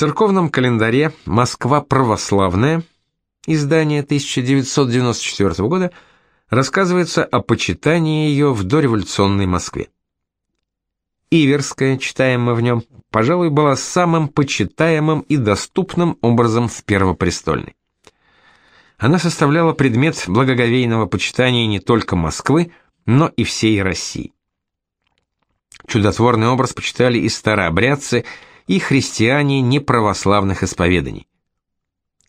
церковном календаре «Москва православная» издание 1994 года рассказывается о почитании ее в дореволюционной Москве. Иверская, читаем мы в нем, пожалуй, была самым почитаемым и доступным образом в Первопрестольной. Она составляла предмет благоговейного почитания не только Москвы, но и всей России. Чудотворный образ почитали и старообрядцы, и христиане неправославных исповеданий.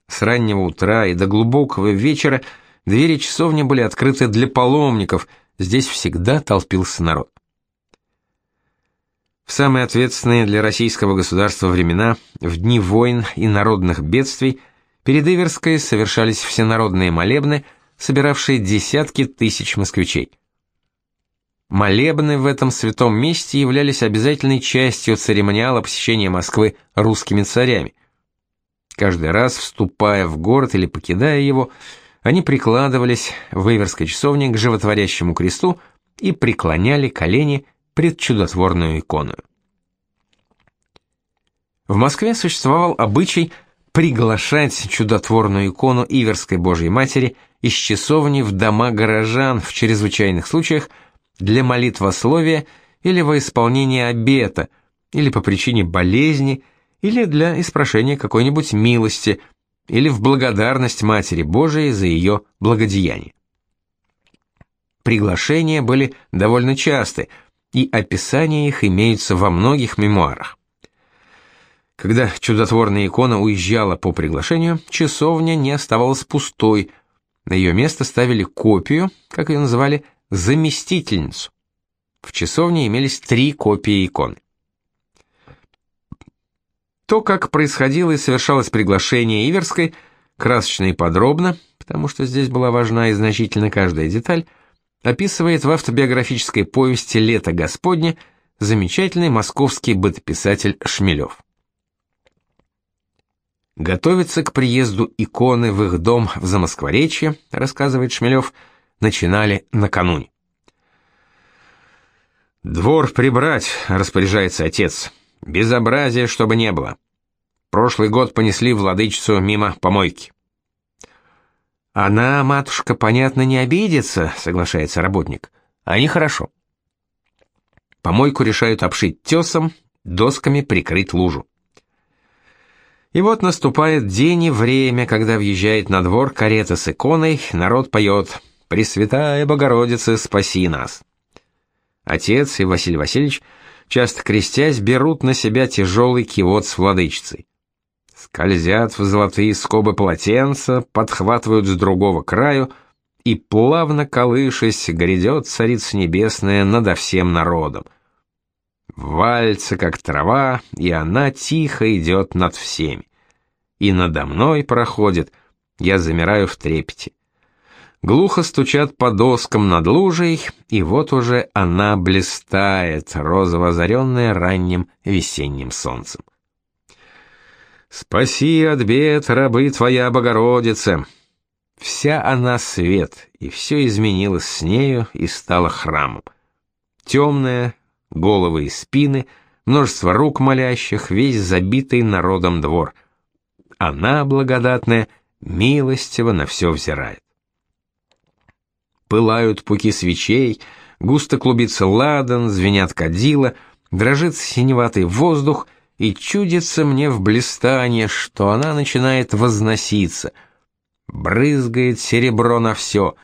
С раннего утра и до глубокого вечера двери часовни были открыты для паломников, здесь всегда толпился народ. В самые ответственные для российского государства времена, в дни войн и народных бедствий, перед Иверской совершались всенародные молебны, собиравшие десятки тысяч москвичей. Молебны в этом святом месте являлись обязательной частью церемониала посещения Москвы русскими царями. Каждый раз, вступая в город или покидая его, они прикладывались в Иверской часовне к животворящему кресту и преклоняли колени пред чудотворную икону. В Москве существовал обычай приглашать чудотворную икону Иверской Божьей Матери из часовни в дома горожан в чрезвычайных случаях для молитвословия или во исполнение обета, или по причине болезни, или для испрошения какой-нибудь милости, или в благодарность Матери Божией за ее благодеяние. Приглашения были довольно часты – и описания их имеются во многих мемуарах. Когда чудотворная икона уезжала по приглашению, часовня не оставалась пустой. На ее место ставили копию, как ее называли, заместительницу. В часовне имелись три копии иконы. То, как происходило и совершалось приглашение Иверской, красочно и подробно, потому что здесь была важна и значительно каждая деталь, описывает в автобиографической повести «Лето Господне» замечательный московский бытописатель Шмелев. Готовиться к приезду иконы в их дом в Замоскворечье, рассказывает Шмелев, начинали накануне. «Двор прибрать», — распоряжается отец, — «безобразия, чтобы не было. Прошлый год понесли владычицу мимо помойки. Она, матушка, понятно, не обидится, соглашается работник. А нехорошо. Помойку решают обшить тесом, досками прикрыть лужу. И вот наступает день и время, когда въезжает на двор карета с иконой, народ поет «Пресвятая Богородица, спаси нас». Отец и Василий Васильевич, часто крестясь, берут на себя тяжелый кивот с владычицей скользят в золотые скобы полотенца, подхватывают с другого краю, и, плавно колышась, грядет царица небесная надо всем народом. Вальца, как трава, и она тихо идет над всеми. И надо мной проходит, я замираю в трепете. Глухо стучат по доскам над лужей, и вот уже она блистает, розово озаренная ранним весенним солнцем. Спаси от бед, рабы твоя Богородица. Вся она свет, и все изменилось с нею и стало храмом. Темная, головы и спины, множество рук молящих, весь забитый народом двор. Она, благодатная, милостиво на все взирает. Пылают пуки свечей, густо клубится ладан, звенят кадила, дрожит синеватый воздух — и чудится мне в блистании, что она начинает возноситься. Брызгает серебро на все,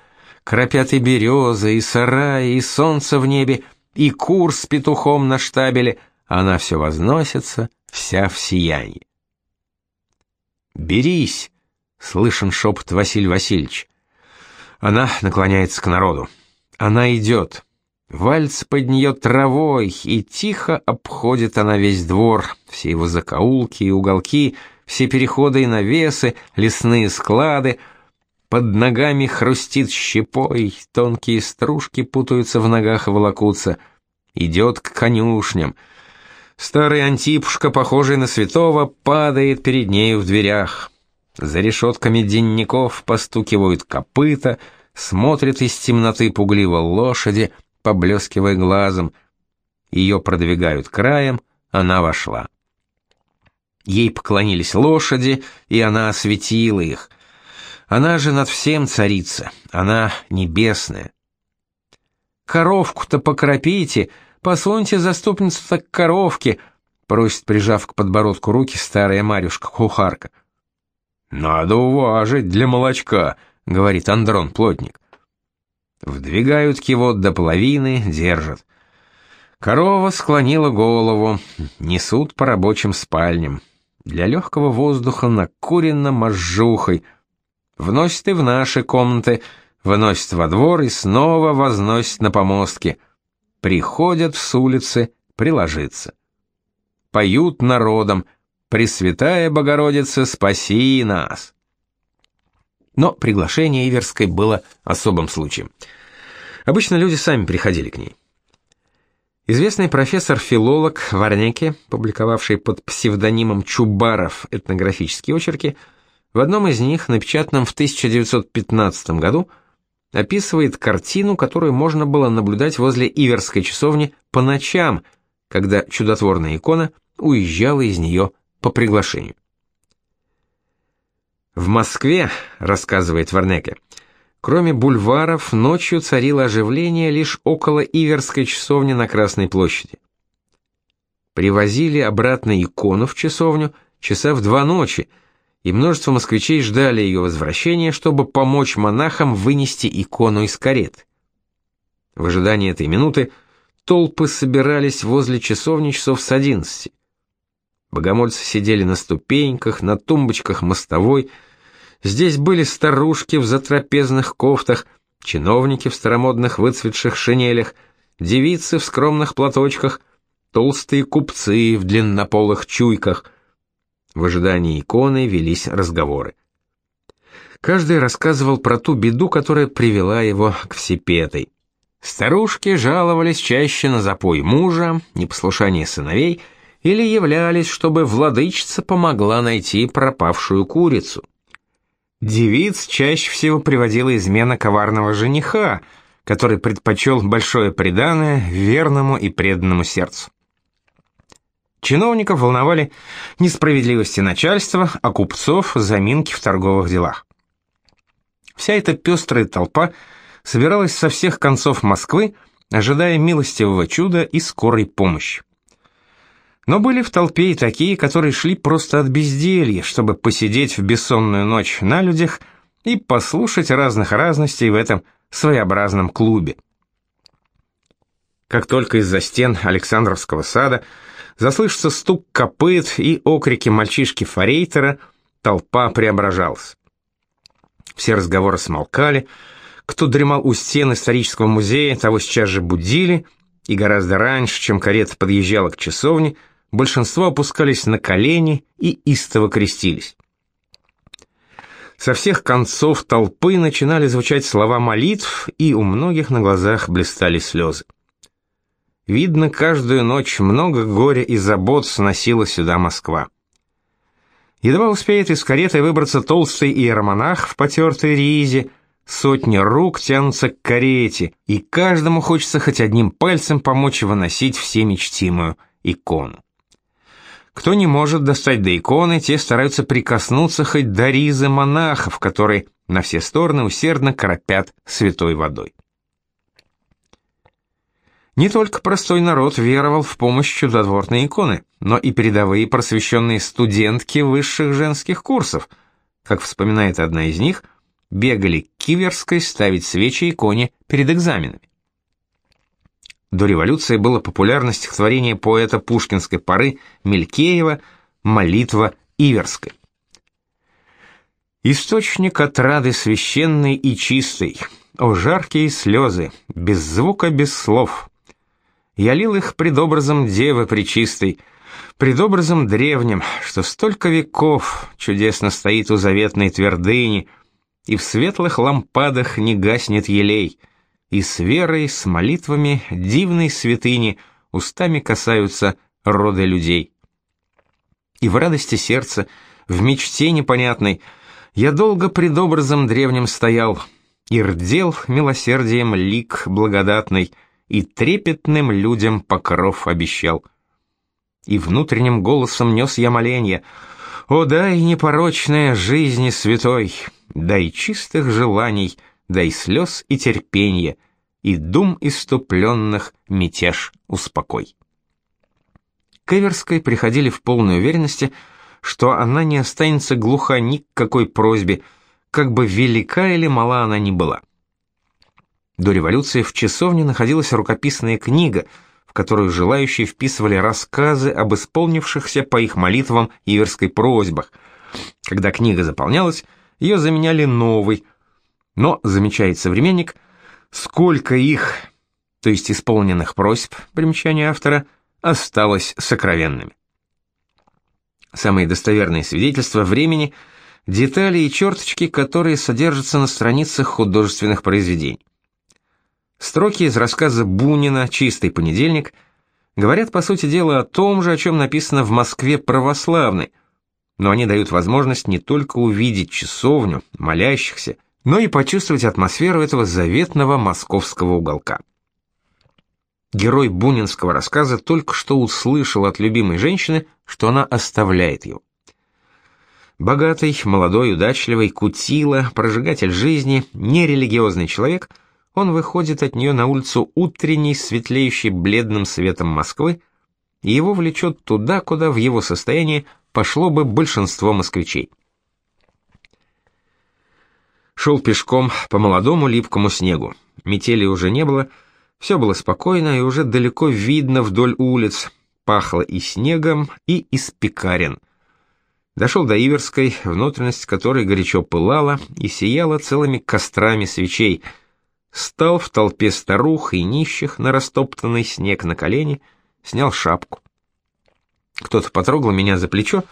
кропят и березы, и сараи, и солнце в небе, и кур с петухом на штабеле, она все возносится, вся в сиянии. «Берись!» — слышен шепот Василий Васильевич. Она наклоняется к народу. Она идет. Вальц под нее травой, и тихо обходит она весь двор, все его закоулки и уголки, все переходы и навесы, лесные склады. Под ногами хрустит щепой, тонкие стружки путаются в ногах и волокутся. Идет к конюшням. Старый Антипушка, похожий на святого, падает перед нею в дверях. За решетками денников постукивают копыта, смотрят из темноты пугливо лошади — поблескивая глазом. Ее продвигают краем, она вошла. Ей поклонились лошади, и она осветила их. Она же над всем царица, она небесная. «Коровку-то покропите, посуньте заступницу-то к коровке», просит, прижав к подбородку руки старая Марюшка-кухарка. «Надо уважить для молочка», — говорит Андрон, плотник. Вдвигают его до половины, держат. Корова склонила голову, несут по рабочим спальням. Для легкого воздуха накурено мозжухой. Вносят и в наши комнаты, выносят во двор и снова возносят на помостки. Приходят с улицы приложиться. Поют народом «Пресвятая Богородица, спаси нас!» Но приглашение Иверской было особым случаем. Обычно люди сами приходили к ней. Известный профессор-филолог Варнеке, публиковавший под псевдонимом Чубаров этнографические очерки, в одном из них, напечатанном в 1915 году, описывает картину, которую можно было наблюдать возле Иверской часовни по ночам, когда чудотворная икона уезжала из нее по приглашению. В Москве, рассказывает Варнеке, Кроме бульваров, ночью царило оживление лишь около Иверской часовни на Красной площади. Привозили обратно икону в часовню часа в два ночи, и множество москвичей ждали ее возвращения, чтобы помочь монахам вынести икону из карет. В ожидании этой минуты толпы собирались возле часовни часов с одиннадцати. Богомольцы сидели на ступеньках, на тумбочках мостовой, Здесь были старушки в затрапезных кофтах, чиновники в старомодных выцветших шинелях, девицы в скромных платочках, толстые купцы в длиннополых чуйках. В ожидании иконы велись разговоры. Каждый рассказывал про ту беду, которая привела его к всепетой. Старушки жаловались чаще на запой мужа, непослушание сыновей или являлись, чтобы владычица помогла найти пропавшую курицу. Девиц чаще всего приводила измена коварного жениха, который предпочел большое преданное верному и преданному сердцу. Чиновников волновали несправедливости начальства, а купцов – заминки в торговых делах. Вся эта пестрая толпа собиралась со всех концов Москвы, ожидая милостивого чуда и скорой помощи. Но были в толпе и такие, которые шли просто от безделья, чтобы посидеть в бессонную ночь на людях и послушать разных разностей в этом своеобразном клубе. Как только из-за стен Александровского сада заслышится стук копыт и окрики мальчишки-форейтера, толпа преображалась. Все разговоры смолкали, кто дремал у стен исторического музея, того сейчас же будили, и гораздо раньше, чем карета подъезжала к часовне, большинство опускались на колени и истово крестились. Со всех концов толпы начинали звучать слова молитв, и у многих на глазах блистали слезы. Видно, каждую ночь много горя и забот сносила сюда Москва. Едва успеет из кареты выбраться толстый иеромонах в потертой ризе, сотни рук тянутся к карете, и каждому хочется хоть одним пальцем помочь выносить всеми чтимую икону. Кто не может достать до иконы, те стараются прикоснуться хоть до ризы монахов, которые на все стороны усердно кропят святой водой. Не только простой народ веровал в помощь чудотворной иконы, но и передовые просвещенные студентки высших женских курсов, как вспоминает одна из них, бегали к Киверской ставить свечи иконе перед экзаменами. До революции было популярно стихотворение поэта пушкинской поры Мелькеева «Молитва Иверской». Источник отрады священной и чистой, о жаркие слезы, без звука, без слов. Я лил их пред образом Девы Пречистой, пред образом древним, что столько веков чудесно стоит у заветной твердыни, и в светлых лампадах не гаснет елей — и с верой, с молитвами дивной святыни устами касаются рода людей. И в радости сердца, в мечте непонятной, я долго пред образом древним стоял, и рдел милосердием лик благодатный, и трепетным людям покров обещал. и внутренним голосом нес я моленье «О, дай непорочная жизни святой, дай чистых желаний, дай слез и терпенья, и дум иступленных мятеж успокой». К Эверской приходили в полной уверенности, что она не останется глуха ни к какой просьбе, как бы велика или мала она ни была. До революции в часовне находилась рукописная книга, в которую желающие вписывали рассказы об исполнившихся по их молитвам иверской просьбах. Когда книга заполнялась, ее заменяли новой. Но, замечает современник, сколько их, то есть исполненных просьб, примечание автора, осталось сокровенными. Самые достоверные свидетельства времени – детали и черточки, которые содержатся на страницах художественных произведений. Строки из рассказа Бунина «Чистый понедельник» говорят, по сути дела, о том же, о чем написано в Москве православной, но они дают возможность не только увидеть часовню, молящихся, но и почувствовать атмосферу этого заветного московского уголка. Герой бунинского рассказа только что услышал от любимой женщины, что она оставляет его. Богатый, молодой, удачливый, кутила, прожигатель жизни, нерелигиозный человек – он выходит от нее на улицу утренней, светлеющей бледным светом Москвы, и его влечет туда, куда в его состоянии пошло бы большинство москвичей. Шел пешком по молодому липкому снегу. Метели уже не было, все было спокойно и уже далеко видно вдоль улиц, пахло и снегом, и из пекарен. Дошел до Иверской, внутренность которой горячо пылала и сияла целыми кострами свечей — стал в толпе старух и нищих на растоптанный снег на колени, снял шапку. Кто-то потрогал меня за плечо.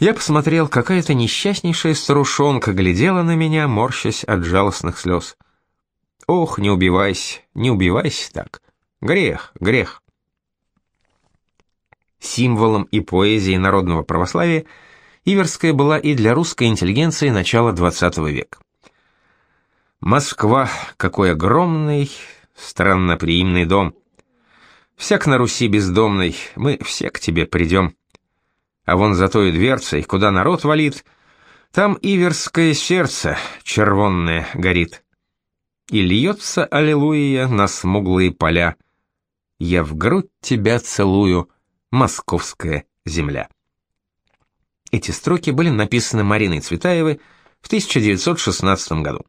Я посмотрел, какая-то несчастнейшая старушонка глядела на меня, морщась от жалостных слез. Ох, не убивайся, не убивайся так. Грех, грех. Символом и поэзией народного православия Иверская была и для русской интеллигенции начала XX века. Москва, какой огромный, странноприимный дом. Всяк на Руси бездомный, мы все к тебе придем. А вон за той дверцей, куда народ валит, там иверское сердце червонное горит. И льется аллилуйя на смуглые поля. Я в грудь тебя целую, московская земля. Эти строки были написаны Мариной Цветаевой в 1916 году.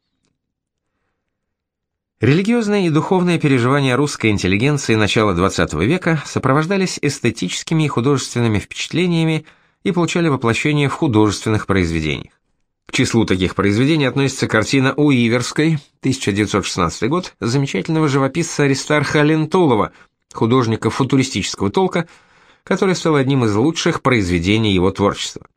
Религиозные и духовные переживания русской интеллигенции начала XX века сопровождались эстетическими и художественными впечатлениями и получали воплощение в художественных произведениях. К числу таких произведений относится картина Уиверской, 1916 год, замечательного живописца Аристарха Лентулова, художника футуристического толка, который стал одним из лучших произведений его творчества.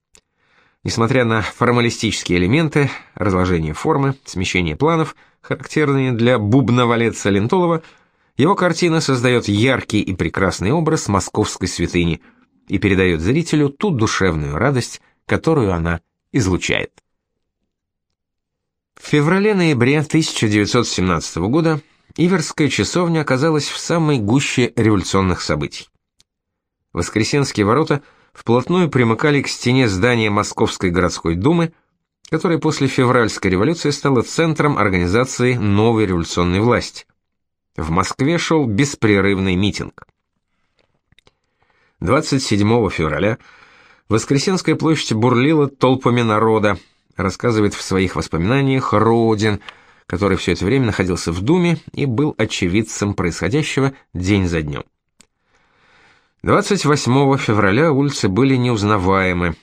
Несмотря на формалистические элементы, разложение формы, смещение планов – характерные для бубновалеца Лентулова, его картина создает яркий и прекрасный образ московской святыни и передает зрителю ту душевную радость, которую она излучает. В феврале-ноябре 1917 года Иверская часовня оказалась в самой гуще революционных событий. Воскресенские ворота вплотную примыкали к стене здания Московской городской думы, которая после февральской революции стала центром организации новой революционной власти. В Москве шел беспрерывный митинг. 27 февраля Воскресенская площадь бурлила толпами народа, рассказывает в своих воспоминаниях Родин, который все это время находился в Думе и был очевидцем происходящего день за днем. 28 февраля улицы были неузнаваемы.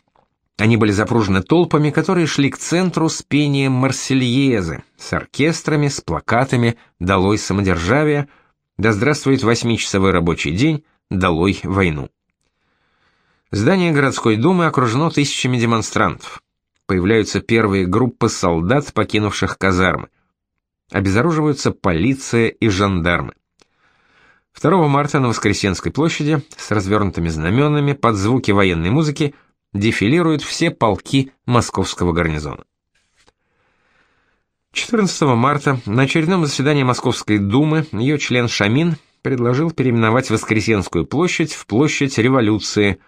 Они были запружены толпами, которые шли к центру с пением Марсельезы, с оркестрами, с плакатами «Долой самодержавие», «Да здравствует восьмичасовой рабочий день», «Долой войну». Здание городской думы окружено тысячами демонстрантов. Появляются первые группы солдат, покинувших казармы. Обезоруживаются полиция и жандармы. 2 марта на Воскресенской площади с развернутыми знаменами под звуки военной музыки – дефилируют все полки московского гарнизона. 14 марта на очередном заседании Московской думы ее член Шамин предложил переименовать Воскресенскую площадь в площадь Революции.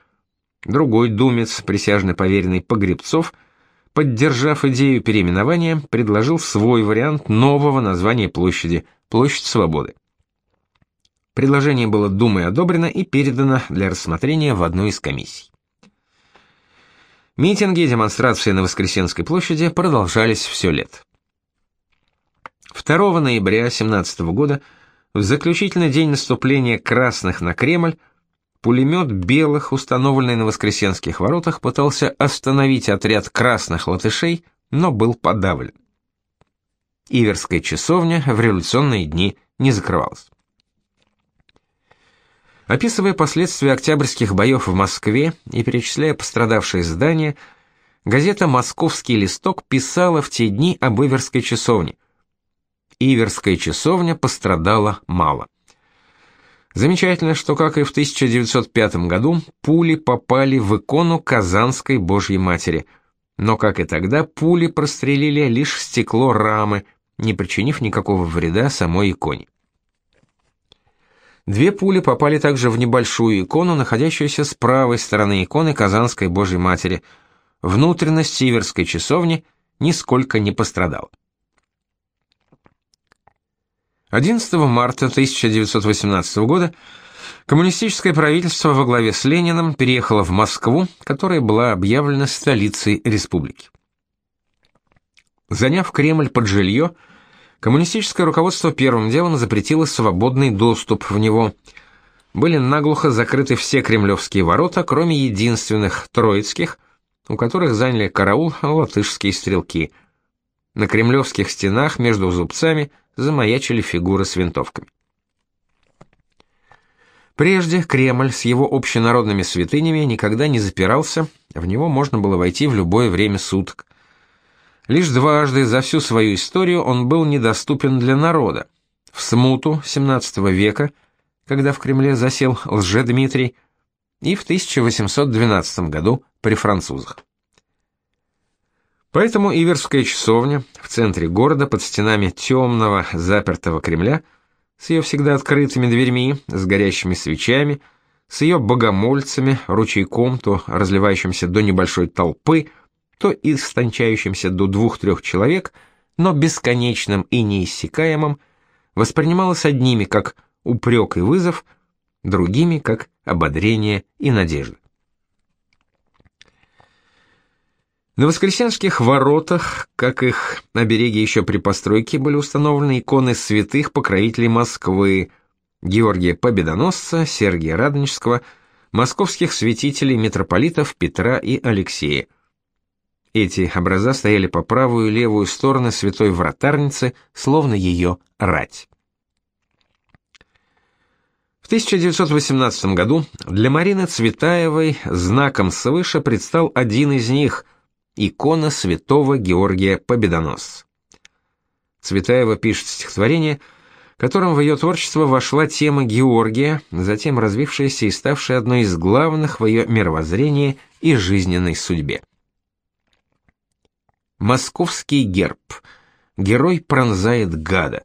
Другой думец, присяжный поверенный Погребцов, поддержав идею переименования, предложил свой вариант нового названия площади – Площадь Свободы. Предложение было Думой одобрено и передано для рассмотрения в одну из комиссий. Митинги и демонстрации на Воскресенской площади продолжались все лето. 2 ноября 17 года, в заключительный день наступления красных на Кремль, пулемет белых, установленный на Воскресенских воротах, пытался остановить отряд красных латышей, но был подавлен. Иверская часовня в революционные дни не закрывалась. Описывая последствия октябрьских боев в Москве и перечисляя пострадавшие здания, газета «Московский листок» писала в те дни об Иверской часовне. Иверская часовня пострадала мало. Замечательно, что, как и в 1905 году, пули попали в икону Казанской Божьей Матери, но, как и тогда, пули прострелили лишь стекло рамы, не причинив никакого вреда самой иконе. Две пули попали также в небольшую икону, находящуюся с правой стороны иконы Казанской Божьей Матери. Внутренность Сиверской часовни нисколько не пострадала. 11 марта 1918 года коммунистическое правительство во главе с Лениным переехало в Москву, которая была объявлена столицей республики. Заняв Кремль под жилье, коммунистическое руководство первым делом запретило свободный доступ в него. Были наглухо закрыты все кремлевские ворота, кроме единственных троицких, у которых заняли караул латышские стрелки. На кремлевских стенах между зубцами замаячили фигуры с винтовками. Прежде Кремль с его общенародными святынями никогда не запирался, в него можно было войти в любое время суток. Лишь дважды за всю свою историю он был недоступен для народа. В смуту XVII века, когда в Кремле засел Лже-Дмитрий, и в 1812 году при французах. Поэтому Иверская часовня в центре города под стенами темного запертого Кремля с ее всегда открытыми дверьми, с горящими свечами, с ее богомольцами, ручейком, то разливающимся до небольшой толпы – то истончающимся до двух-трех человек, но бесконечным и неиссякаемым, воспринималось одними как упрек и вызов, другими как ободрение и надежда. На Воскресенских воротах, как их обереги еще при постройке, были установлены иконы святых покровителей Москвы, Георгия Победоносца, Сергия Радонежского, московских святителей митрополитов Петра и Алексея. Эти образа стояли по правую и левую стороны святой вратарницы, словно ее рать. В 1918 году для Марины Цветаевой знаком свыше предстал один из них – икона святого Георгия Победоносца. Цветаева пишет стихотворение, которым в ее творчество вошла тема Георгия, затем развившаяся и ставшая одной из главных в ее мировоззрении и жизненной судьбе. Московский герб. Герой пронзает гада.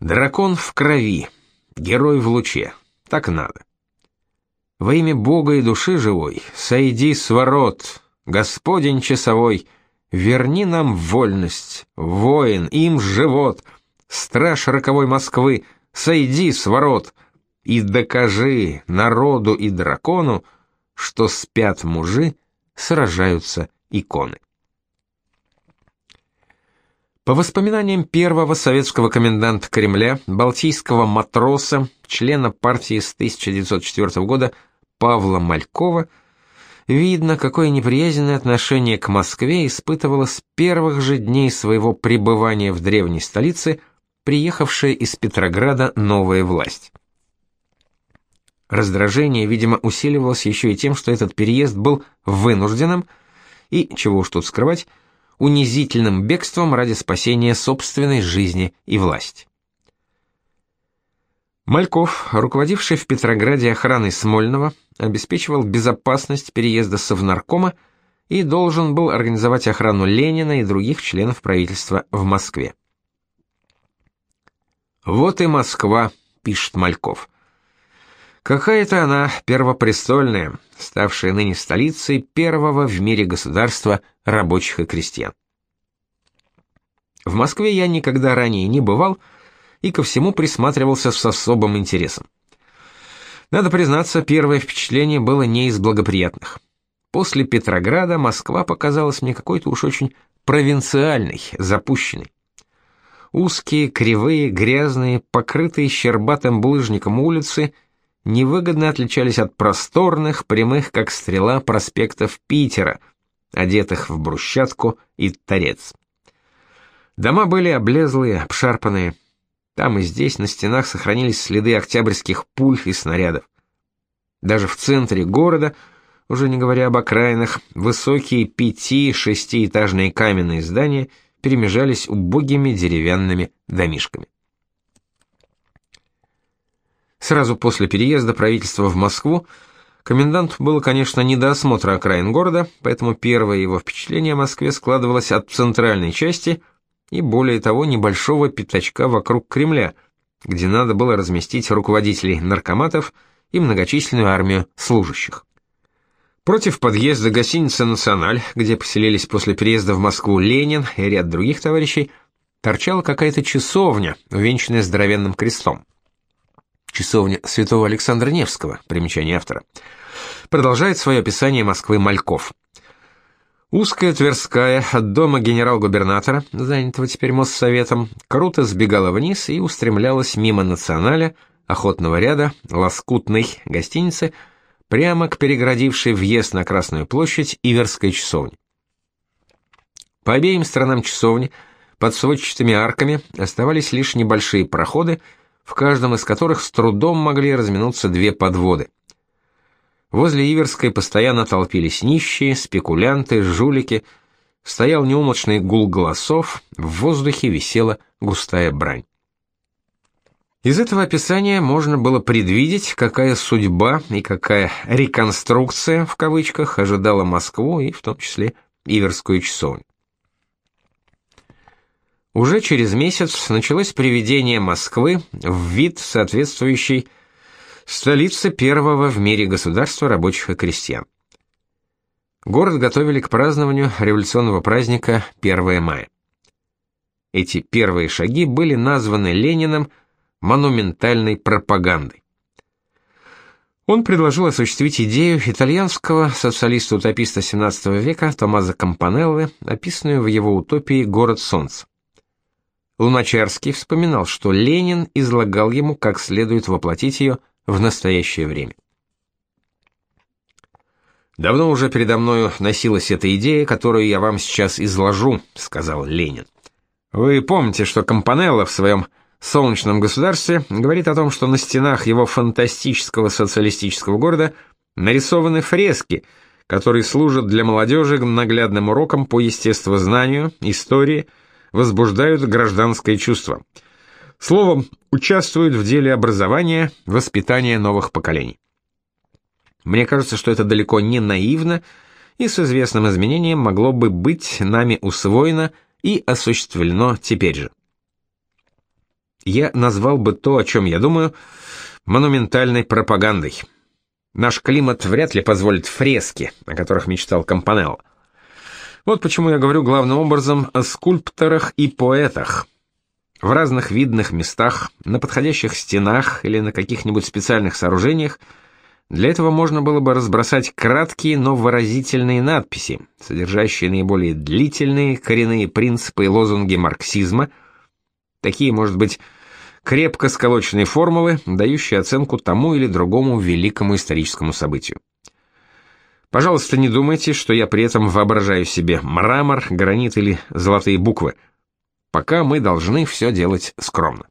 Дракон в крови. Герой в луче. Так надо. Во имя Бога и души живой, сойди с ворот, Господень часовой, верни нам вольность, воин, им живот, страж роковой Москвы, сойди с ворот и докажи народу и дракону, что спят мужи, сражаются иконы. По воспоминаниям первого советского коменданта Кремля, балтийского матроса, члена партии с 1904 года Павла Малькова, видно, какое неприязненное отношение к Москве испытывала с первых же дней своего пребывания в древней столице приехавшая из Петрограда новая власть. Раздражение, видимо, усиливалось еще и тем, что этот переезд был вынужденным и, чего уж тут скрывать, унизительным бегством ради спасения собственной жизни и власти. Мальков, руководивший в Петрограде охраной Смольного, обеспечивал безопасность переезда Совнаркома и должен был организовать охрану Ленина и других членов правительства в Москве. Вот и Москва, пишет Мальков. Какая-то она первопрестольная, ставшая ныне столицей первого в мире государства рабочих и крестьян. В Москве я никогда ранее не бывал и ко всему присматривался с особым интересом. Надо признаться, первое впечатление было не из благоприятных. После Петрограда Москва показалась мне какой-то уж очень провинциальной, запущенной. Узкие, кривые, грязные, покрытые щербатым булыжником улицы невыгодно отличались от просторных, прямых как стрела проспектов Питера, одетых в брусчатку и торец. Дома были облезлые, обшарпанные. Там и здесь на стенах сохранились следы октябрьских пуль и снарядов. Даже в центре города, уже не говоря об окраинах, высокие пяти-шестиэтажные каменные здания – перемежались убогими деревянными домишками. Сразу после переезда правительства в Москву коменданту было, конечно, не до осмотра окраин города, поэтому первое его впечатление о Москве складывалось от центральной части и, более того, небольшого пятачка вокруг Кремля, где надо было разместить руководителей наркоматов и многочисленную армию служащих. Против подъезда гостиницы «Националь», где поселились после переезда в Москву Ленин и ряд других товарищей, торчала какая-то часовня, увенчанная здоровенным крестом. Часовня святого Александра Невского, примечание автора. Продолжает свое описание Москвы Мальков. Узкая Тверская от дома генерал-губернатора, занятого теперь Моссоветом, круто сбегала вниз и устремлялась мимо Националя, охотного ряда, лоскутной гостиницы – прямо к перегородившей въезд на Красную площадь Иверской часовне. По обеим сторонам часовни под сводчатыми арками оставались лишь небольшие проходы, в каждом из которых с трудом могли разминуться две подводы. Возле Иверской постоянно толпились нищие, спекулянты, жулики, стоял неумолчный гул голосов, в воздухе висела густая брань. Из этого описания можно было предвидеть, какая судьба и какая реконструкция в кавычках ожидала Москву и в том числе Иверскую часовню. Уже через месяц началось приведение Москвы в вид соответствующий столице первого в мире государства рабочих и крестьян. Город готовили к празднованию революционного праздника 1 мая. Эти первые шаги были названы Лениным – монументальной пропагандой. Он предложил осуществить идею итальянского социалиста-утописта XVII века Томазо Кампанеллы, описанную в его утопии «Город солнца». Луначарский вспоминал, что Ленин излагал ему, как следует воплотить ее в настоящее время. «Давно уже передо мною носилась эта идея, которую я вам сейчас изложу», — сказал Ленин. «Вы помните, что Кампанелло в своем солнечном государстве говорит о том, что на стенах его фантастического социалистического города нарисованы фрески, которые служат для молодежи наглядным уроком по естествознанию, истории, возбуждают гражданское чувство. Словом, участвуют в деле образования, воспитания новых поколений. Мне кажется, что это далеко не наивно и с известным изменением могло бы быть нами усвоено и осуществлено теперь же я назвал бы то, о чем я думаю, монументальной пропагандой. Наш климат вряд ли позволит фрески, о которых мечтал Кампанелло. Вот почему я говорю главным образом о скульпторах и поэтах. В разных видных местах, на подходящих стенах или на каких-нибудь специальных сооружениях для этого можно было бы разбросать краткие, но выразительные надписи, содержащие наиболее длительные коренные принципы и лозунги марксизма – Такие, может быть, крепко сколоченные формулы, дающие оценку тому или другому великому историческому событию. Пожалуйста, не думайте, что я при этом воображаю себе мрамор, гранит или золотые буквы. Пока мы должны все делать скромно.